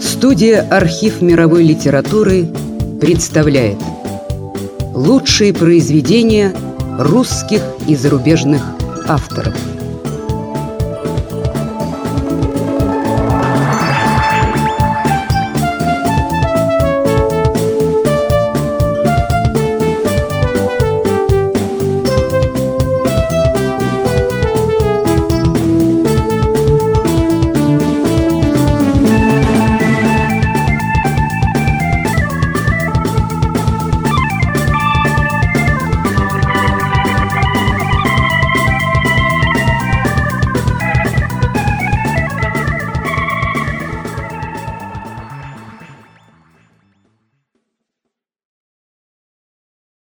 Студия «Архив мировой литературы» представляет Лучшие произведения русских и зарубежных авторов –